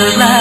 Love.